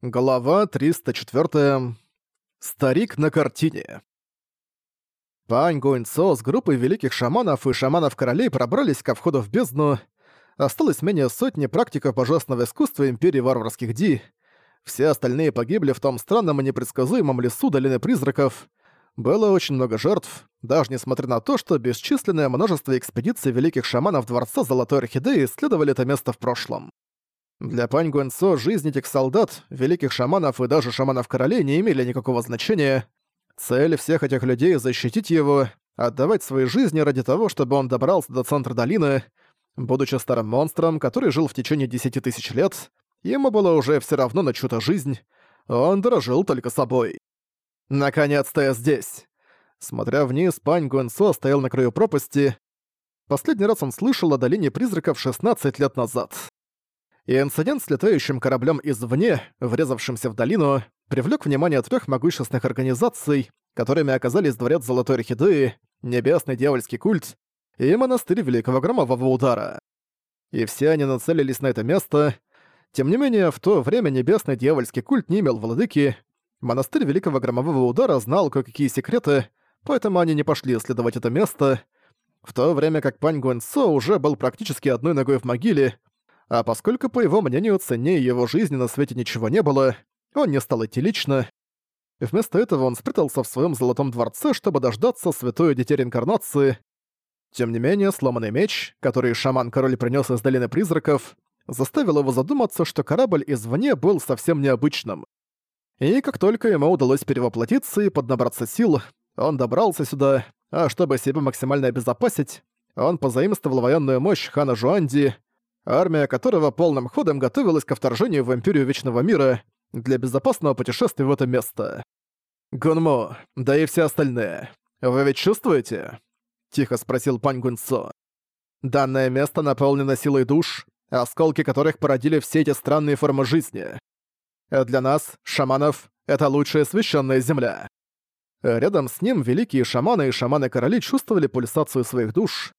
Глава 304. Старик на картине. Пань Гуэнцо с группой великих шаманов и шаманов-королей пробрались ко входу в бездну. Осталось менее сотни практиков божественного искусства Империи Варварских Ди. Все остальные погибли в том странном и непредсказуемом лесу Долины Призраков. Было очень много жертв, даже несмотря на то, что бесчисленное множество экспедиций великих шаманов Дворца Золотой Орхидеи исследовали это место в прошлом. Для Пань Гуэнсо жизнь этих солдат, великих шаманов и даже шаманов-королей не имели никакого значения. Цель всех этих людей — защитить его, отдавать свои жизни ради того, чтобы он добрался до центра долины. Будучи старым монстром, который жил в течение десяти тысяч лет, ему было уже все равно на чью-то жизнь, он дорожил только собой. «Наконец-то я здесь!» Смотря вниз, Пань Гуэнсо стоял на краю пропасти. Последний раз он слышал о долине призраков 16 лет назад и инцидент с летающим кораблем извне, врезавшимся в долину, привлек внимание трех могущественных организаций, которыми оказались Дворец Золотой Орхидеи, Небесный Дьявольский Культ и Монастырь Великого Громового Удара. И все они нацелились на это место. Тем не менее, в то время Небесный Дьявольский Культ не имел владыки, Монастырь Великого Громового Удара знал кое-какие секреты, поэтому они не пошли исследовать это место, в то время как Пань Гуэнсо уже был практически одной ногой в могиле, а поскольку, по его мнению, ценнее его жизни на свете ничего не было, он не стал идти лично. Вместо этого он спрятался в своем золотом дворце, чтобы дождаться святой детей реинкарнации. Тем не менее, сломанный меч, который шаман-король принес из Долины Призраков, заставил его задуматься, что корабль извне был совсем необычным. И как только ему удалось перевоплотиться и поднабраться сил, он добрался сюда, а чтобы себя максимально обезопасить, он позаимствовал военную мощь хана Жуанди, армия которого полным ходом готовилась ко вторжению в Империю Вечного Мира для безопасного путешествия в это место. «Гунмо, да и все остальные, вы ведь чувствуете?» — тихо спросил Пань Гунцо. «Данное место наполнено силой душ, осколки которых породили все эти странные формы жизни. Для нас, шаманов, это лучшая священная земля». Рядом с ним великие шаманы и шаманы-короли чувствовали пульсацию своих душ,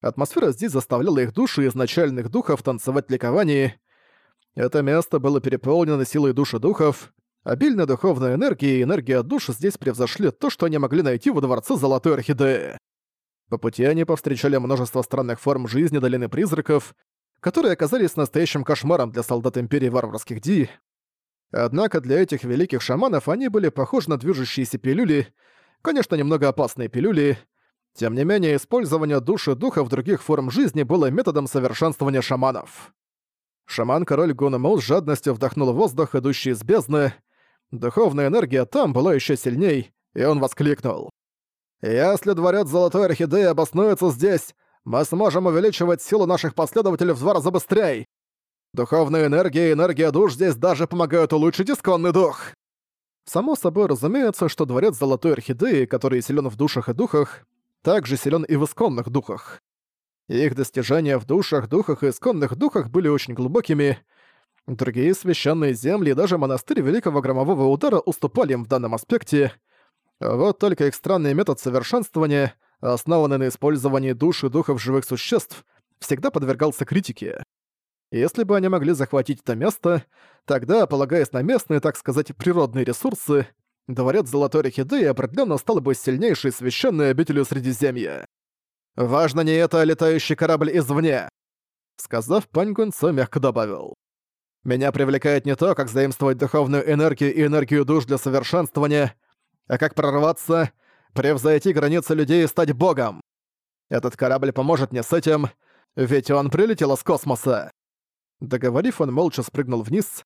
Атмосфера здесь заставляла их души изначальных духов танцевать в ликовании. Это место было переполнено силой души духов. Обильная духовная энергия и энергия душ здесь превзошли то, что они могли найти во дворце Золотой Орхидеи. По пути они повстречали множество странных форм жизни Долины Призраков, которые оказались настоящим кошмаром для солдат Империи Варварских Ди. Однако для этих великих шаманов они были похожи на движущиеся пилюли, конечно, немного опасные пилюли, тем не менее, использование души духов других форм жизни было методом совершенствования шаманов. Шаман-король Гунэмоу с жадностью вдохнул воздух, идущий из бездны. Духовная энергия там была еще сильней, и он воскликнул. «Если дворец Золотой Орхидеи обоснуется здесь, мы сможем увеличивать силу наших последователей в два раза быстрее. Духовная энергия и энергия душ здесь даже помогают улучшить исконный дух». Само собой разумеется, что дворец Золотой Орхидеи, который силен в душах и духах, также силен и в исконных духах. Их достижения в душах, духах и исконных духах были очень глубокими. Другие священные земли и даже монастырь Великого Громового Удара уступали им в данном аспекте. Вот только их странный метод совершенствования, основанный на использовании душ и духов живых существ, всегда подвергался критике. Если бы они могли захватить это место, тогда, полагаясь на местные, так сказать, природные ресурсы, Дворец Золотой Рехидеи определенно стал бы сильнейшей священной обителью Средиземья. «Важно не это, а летающий корабль извне!» Сказав, Пань Гунцо мягко добавил. «Меня привлекает не то, как заимствовать духовную энергию и энергию душ для совершенствования, а как прорваться, превзойти границы людей и стать богом. Этот корабль поможет мне с этим, ведь он прилетел из космоса». Договорив, он молча спрыгнул вниз,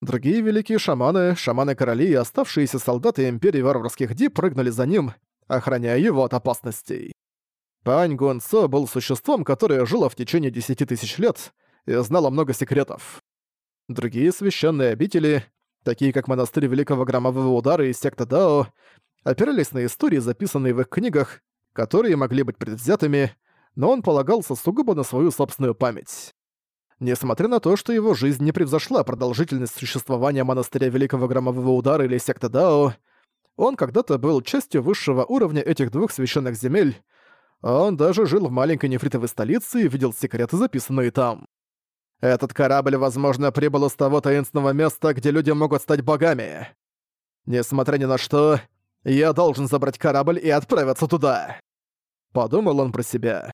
Другие великие шаманы, шаманы-короли и оставшиеся солдаты Империи Варварских Ди прыгнули за ним, охраняя его от опасностей. Пань Гуэнцо был существом, которое жило в течение десяти тысяч лет и знало много секретов. Другие священные обители, такие как монастырь Великого Громового Удара и секта Дао, опирались на истории, записанные в их книгах, которые могли быть предвзятыми, но он полагался сугубо на свою собственную память. Несмотря на то, что его жизнь не превзошла продолжительность существования монастыря Великого Громового Удара или секты Дао, он когда-то был частью высшего уровня этих двух священных земель, он даже жил в маленькой нефритовой столице и видел секреты, записанные там. Этот корабль, возможно, прибыл из того таинственного места, где люди могут стать богами. Несмотря ни на что, я должен забрать корабль и отправиться туда. Подумал он про себя.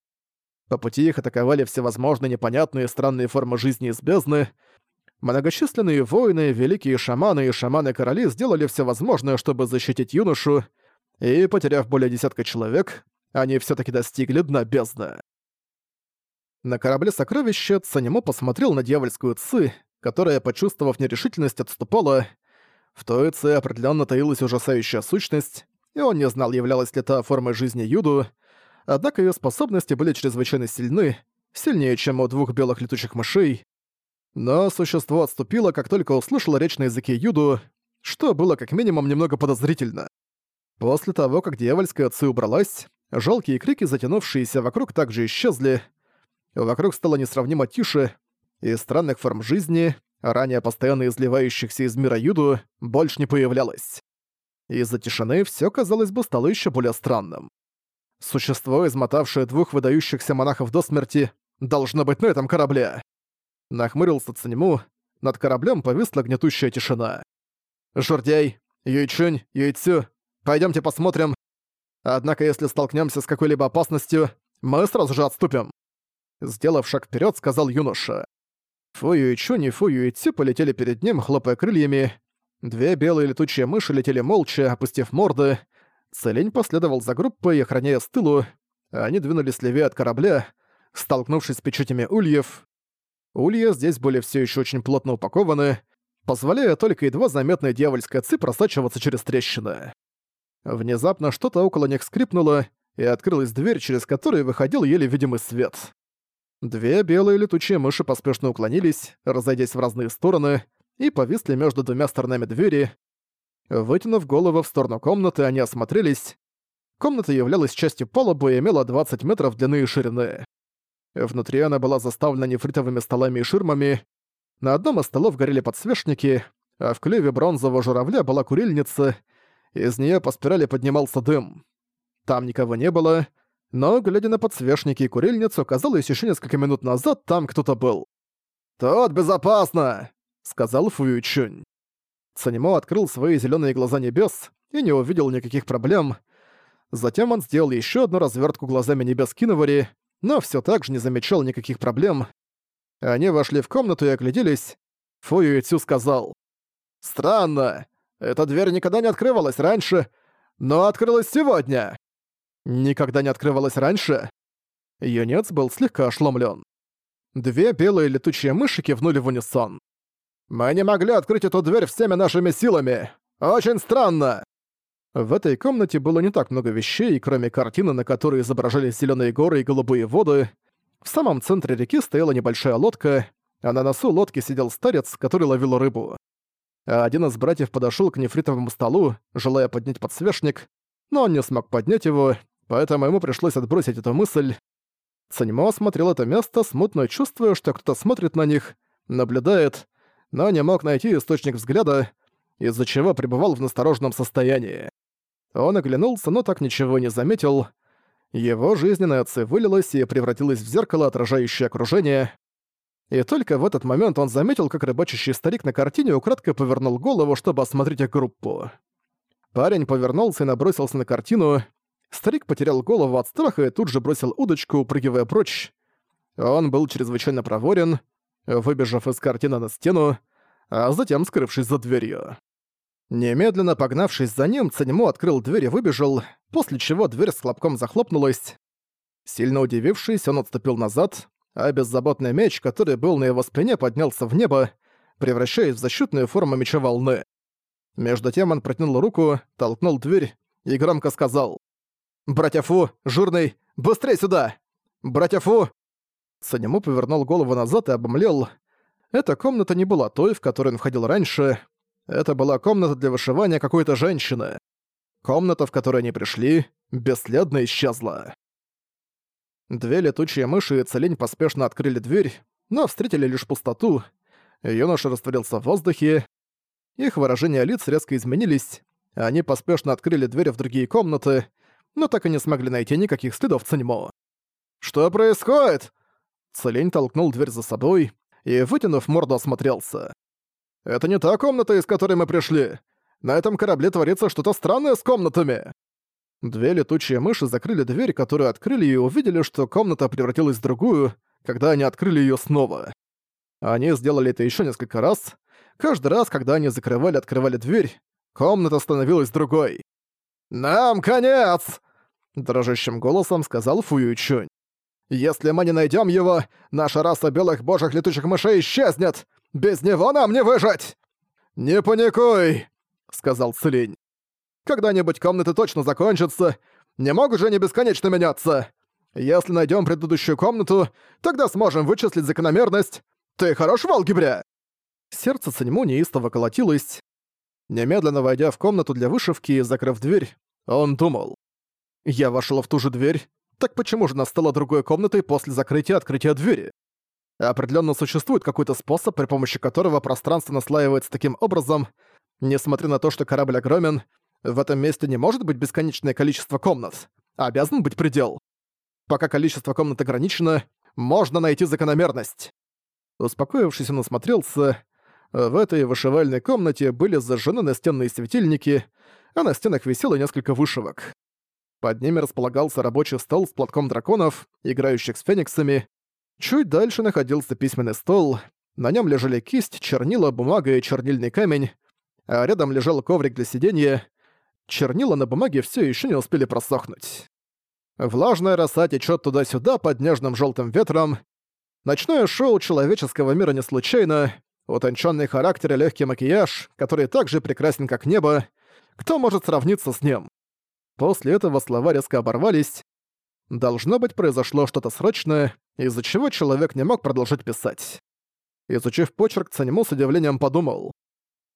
По пути их атаковали всевозможные непонятные странные формы жизни из бездны. Многочисленные воины, великие шаманы и шаманы-короли сделали все возможное, чтобы защитить юношу, и, потеряв более десятка человек, они все таки достигли дна бездны. На корабле сокровища Цанимо посмотрел на дьявольскую Ци, которая, почувствовав нерешительность, отступала. В той Ци определенно таилась ужасающая сущность, и он не знал, являлась ли та формой жизни Юду, однако ее способности были чрезвычайно сильны, сильнее, чем у двух белых летучих мышей. Но существо отступило, как только услышало речь на языке Юду, что было как минимум немного подозрительно. После того, как дьявольская Ци убралась, жалкие крики, затянувшиеся вокруг, также исчезли, Вокруг стало несравнимо тише, и странных форм жизни, ранее постоянно изливающихся из мира Юду, больше не появлялось. Из-за тишины все казалось бы, стало еще более странным. Существо, измотавшее двух выдающихся монахов до смерти, должно быть на этом корабле. Нахмурился Циньму, над кораблем повисла гнетущая тишина. «Журдяй, Юйчунь, Юйцю, пойдемте посмотрим. Однако если столкнемся с какой-либо опасностью, мы сразу же отступим. Сделав шаг вперед, сказал юноша. Фую и Чунь и Фую и Цю полетели перед ним, хлопая крыльями. Две белые летучие мыши летели молча, опустив морды. Целень последовал за группой, охраняя с тылу. Они двинулись левее от корабля, столкнувшись с печатями ульев. Улья здесь были все еще очень плотно упакованы, позволяя только едва заметной дьявольской ци просачиваться через трещины. Внезапно что-то около них скрипнуло, и открылась дверь, через которую выходил еле видимый свет. Две белые летучие мыши поспешно уклонились, разойдясь в разные стороны, и повисли между двумя сторонами двери. Вытянув голову в сторону комнаты, они осмотрелись. Комната являлась частью палубы и имела 20 метров длины и ширины. Внутри она была заставлена нефритовыми столами и ширмами. На одном из столов горели подсвечники, а в клюве бронзового журавля была курильница, из нее по спирали поднимался дым. Там никого не было, но, глядя на подсвечники и курильницу, казалось, еще несколько минут назад там кто-то был. «Тут безопасно!» — сказал Фую Чунь. Санимо открыл свои зеленые глаза небес и не увидел никаких проблем. Затем он сделал еще одну развертку глазами небес Киновари, но все так же не замечал никаких проблем. Они вошли в комнату и огляделись. Фую Цю сказал. «Странно. Эта дверь никогда не открывалась раньше, но открылась сегодня никогда не открывалась раньше? Юнец был слегка ошеломлен. Две белые летучие мыши кивнули в унисон. «Мы не могли открыть эту дверь всеми нашими силами! Очень странно!» В этой комнате было не так много вещей, кроме картины, на которой изображались зеленые горы и голубые воды. В самом центре реки стояла небольшая лодка, а на носу лодки сидел старец, который ловил рыбу. А один из братьев подошел к нефритовому столу, желая поднять подсвечник, но он не смог поднять его, поэтому ему пришлось отбросить эту мысль. Цанимо осмотрел это место, смутно чувствуя, что кто-то смотрит на них, наблюдает, но не мог найти источник взгляда, из-за чего пребывал в настороженном состоянии. Он оглянулся, но так ничего не заметил. Его жизненная ци вылилась и превратилась в зеркало, отражающее окружение. И только в этот момент он заметил, как рыбачащий старик на картине украдкой повернул голову, чтобы осмотреть их группу. Парень повернулся и набросился на картину, Старик потерял голову от страха и тут же бросил удочку, упрыгивая прочь. Он был чрезвычайно проворен, выбежав из картины на стену, а затем скрывшись за дверью. Немедленно погнавшись за ним, Цанему открыл дверь и выбежал, после чего дверь с хлопком захлопнулась. Сильно удивившись, он отступил назад, а беззаботный меч, который был на его спине, поднялся в небо, превращаясь в защитную форму меча волны. Между тем он протянул руку, толкнул дверь и громко сказал «Братья Фу, жирный, быстрее сюда! Братья Фу!» Санему повернул голову назад и обомлел. Эта комната не была той, в которую он входил раньше. Это была комната для вышивания какой-то женщины. Комната, в которой они пришли, бесследно исчезла. Две летучие мыши и целень поспешно открыли дверь, но встретили лишь пустоту. Юноша растворился в воздухе. Их выражения лиц резко изменились. Они поспешно открыли дверь в другие комнаты, но так и не смогли найти никаких следов Циньмо. «Что происходит?» Целень толкнул дверь за собой, и, вытянув морду, осмотрелся. «Это не та комната, из которой мы пришли. На этом корабле творится что-то странное с комнатами». Две летучие мыши закрыли дверь, которую открыли, и увидели, что комната превратилась в другую, когда они открыли её снова. Они сделали это ещё несколько раз. Каждый раз, когда они закрывали-открывали дверь, комната становилась другой. «Нам конец!» — дрожащим голосом сказал Фую Чунь. «Если мы не найдём его, наша раса белых божьих летучих мышей исчезнет! Без него нам не выжить!» «Не паникуй!» — сказал Цилинь. Когда-нибудь комнаты точно закончатся. Не могут же они бесконечно меняться. Если найдем предыдущую комнату, тогда сможем вычислить закономерность. Ты хорош в алгебре?» Сердце Циньму неистово колотилось. Немедленно войдя в комнату для вышивки и закрыв дверь, он думал. «Я вошел в ту же дверь. Так почему же настала другой комнатой после закрытия открытия двери? Определенно существует какой-то способ, при помощи которого пространство наслаивается таким образом. Несмотря на то, что корабль огромен, в этом месте не может быть бесконечное количество комнат, обязан быть предел. Пока количество комнат ограничено, можно найти закономерность. Успокоившись, он осмотрелся. В этой вышивальной комнате были зажжены настенные светильники, а на стенах висело несколько вышивок. Под ними располагался рабочий стол с платком драконов, играющих с фениксами. Чуть дальше находился письменный стол. На нем лежали кисть, чернила, бумага и чернильный камень, а рядом лежал коврик для сидения. Чернила на бумаге все еще не успели просохнуть. Влажная роса течет туда-сюда под нежным желтым ветром. Ночное шоу человеческого мира не случайно. Утонченный характер и легкий макияж, который так же прекрасен, как небо. Кто может сравниться с ним? После этого слова резко оборвались. Должно быть, произошло что-то срочное, из-за чего человек не мог продолжать писать. Изучив почерк, Цанему с удивлением подумал.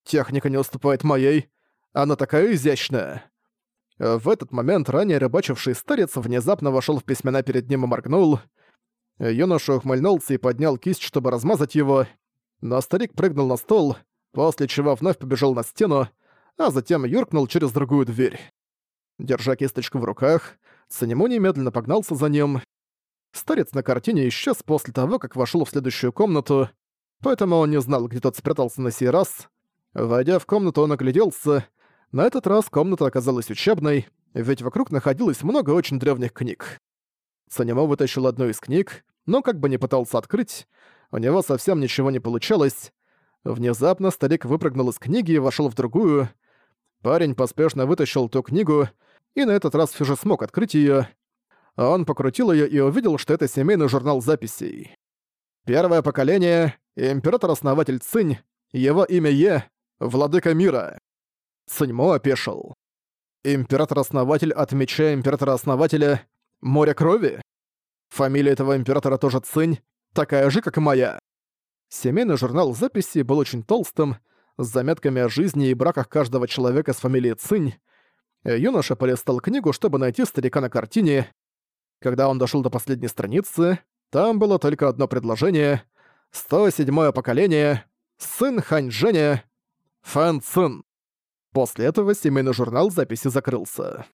«Техника не уступает моей, она такая изящная!» В этот момент ранее рыбачивший старец внезапно вошел в письмена перед ним и моргнул. Юноша ухмыльнулся и поднял кисть, чтобы размазать его, но старик прыгнул на стол, после чего вновь побежал на стену, а затем юркнул через другую дверь. Держа кисточку в руках, Санему немедленно погнался за ним. Старец на картине исчез после того, как вошел в следующую комнату, поэтому он не знал, где тот спрятался на сей раз. Войдя в комнату, он огляделся, на этот раз комната оказалась учебной, ведь вокруг находилось много очень древних книг. Санемо вытащил одну из книг, но как бы не пытался открыть, у него совсем ничего не получалось. Внезапно старик выпрыгнул из книги и вошел в другую. Парень поспешно вытащил ту книгу, и на этот раз все же смог открыть ее. Он покрутил ее и увидел, что это семейный журнал записей. Первое поколение — император-основатель Цинь, его имя Е — Владыка Мира. Циньмо опешил. Император-основатель от меча императора-основателя Море Крови? Фамилия этого императора тоже Цинь, такая же, как и моя. Семейный журнал записи был очень толстым, с заметками о жизни и браках каждого человека с фамилией Цинь. Юноша полистал книгу, чтобы найти старика на картине. Когда он дошел до последней страницы, там было только одно предложение. 107-е поколение. Сын Хань Женя. Фэн Цин. После этого семейный журнал записи закрылся.